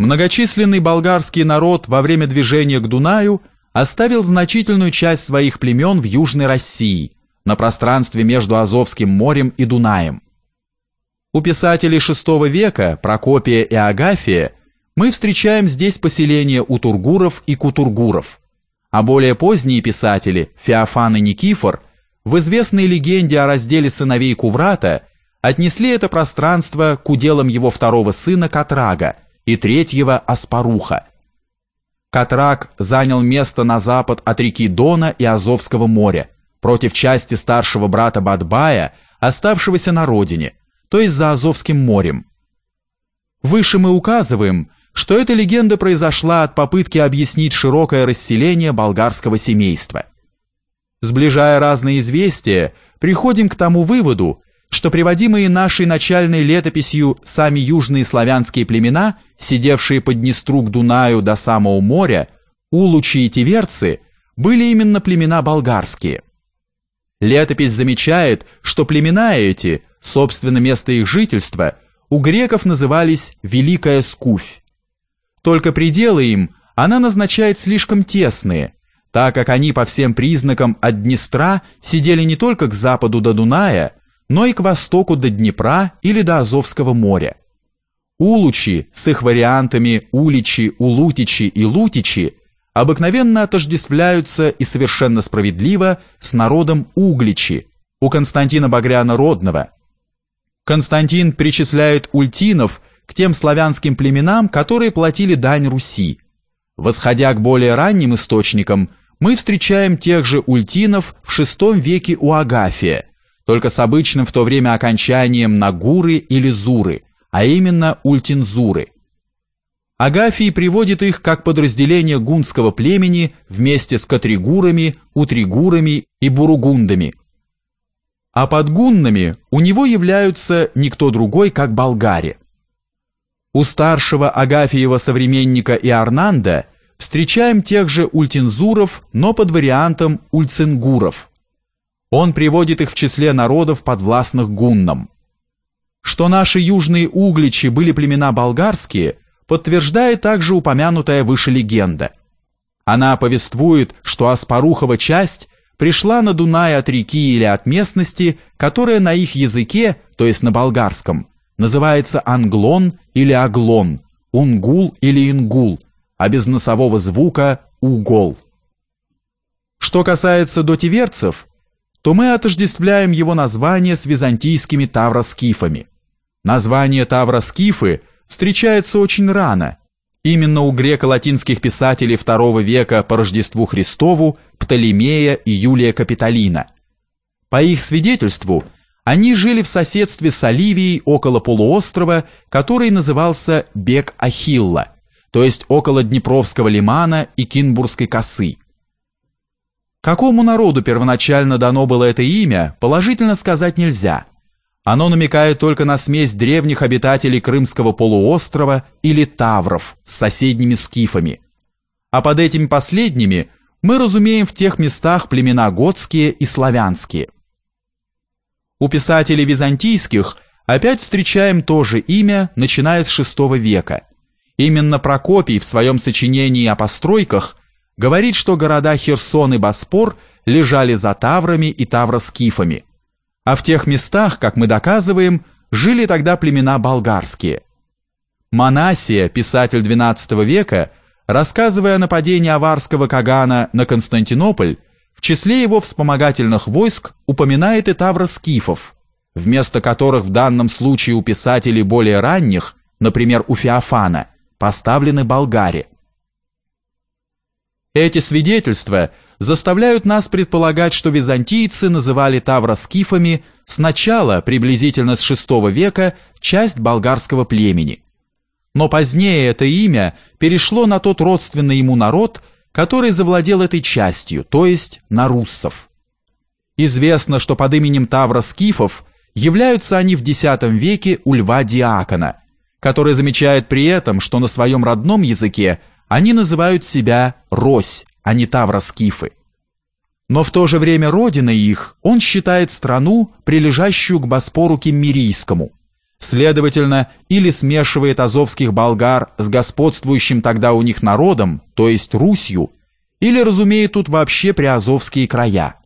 Многочисленный болгарский народ во время движения к Дунаю оставил значительную часть своих племен в Южной России, на пространстве между Азовским морем и Дунаем. У писателей VI века Прокопия и Агафия мы встречаем здесь поселения Утургуров и Кутургуров, а более поздние писатели Феофан и Никифор в известной легенде о разделе сыновей Куврата отнесли это пространство к уделам его второго сына Катрага – и третьего Аспаруха. Катрак занял место на запад от реки Дона и Азовского моря, против части старшего брата Бадбая, оставшегося на родине, то есть за Азовским морем. Выше мы указываем, что эта легенда произошла от попытки объяснить широкое расселение болгарского семейства. Сближая разные известия, приходим к тому выводу, что приводимые нашей начальной летописью сами южные славянские племена, сидевшие под Днестру к Дунаю до самого моря, улучи и тиверцы, были именно племена болгарские. Летопись замечает, что племена эти, собственно место их жительства, у греков назывались Великая Скуфь. Только пределы им она назначает слишком тесные, так как они по всем признакам от Днестра сидели не только к западу до Дуная, но и к востоку до Днепра или до Азовского моря. Улучи с их вариантами Уличи, Улутичи и Лутичи обыкновенно отождествляются и совершенно справедливо с народом Угличи у Константина Багряна Родного. Константин причисляет ультинов к тем славянским племенам, которые платили дань Руси. Восходя к более ранним источникам, мы встречаем тех же ультинов в VI веке у Агафия, только с обычным в то время окончанием на гуры или зуры, а именно ультинзуры. Агафий приводит их как подразделение гунского племени вместе с катригурами, утригурами и буругундами. А под гуннами у него являются никто другой, как болгари. У старшего Агафиева современника Иорнанда встречаем тех же ультинзуров, но под вариантом ульцингуров – он приводит их в числе народов, подвластных гуннам. Что наши южные угличи были племена болгарские, подтверждает также упомянутая выше легенда. Она повествует, что Аспарухова часть пришла на Дунай от реки или от местности, которая на их языке, то есть на болгарском, называется англон или аглон, унгул или ингул, а без носового звука угол. Что касается дотиверцев, то мы отождествляем его название с византийскими тавроскифами. Название тавроскифы встречается очень рано, именно у греко-латинских писателей II века по Рождеству Христову Птолемея и Юлия Капитолина. По их свидетельству, они жили в соседстве с Оливией около полуострова, который назывался Бег Ахилла, то есть около Днепровского лимана и Кинбургской косы. Какому народу первоначально дано было это имя, положительно сказать нельзя. Оно намекает только на смесь древних обитателей Крымского полуострова или тавров с соседними скифами. А под этими последними мы разумеем в тех местах племена готские и славянские. У писателей византийских опять встречаем то же имя, начиная с VI века. Именно Прокопий в своем сочинении о постройках говорит, что города Херсон и Боспор лежали за таврами и тавроскифами, а в тех местах, как мы доказываем, жили тогда племена болгарские. Манасия, писатель XII века, рассказывая о нападении аварского Кагана на Константинополь, в числе его вспомогательных войск упоминает и тавроскифов, вместо которых в данном случае у писателей более ранних, например, у Феофана, поставлены болгари. Эти свидетельства заставляют нас предполагать, что византийцы называли тавроскифами сначала, приблизительно с VI века, часть болгарского племени. Но позднее это имя перешло на тот родственный ему народ, который завладел этой частью, то есть на руссов. Известно, что под именем тавроскифов являются они в X веке у Льва Диакона, который замечает при этом, что на своем родном языке они называют себя Рось, а не Тавроскифы. Но в то же время родиной их он считает страну, прилежащую к Боспору Киммерийскому, Следовательно, или смешивает азовских болгар с господствующим тогда у них народом, то есть Русью, или разумеет тут вообще приазовские края.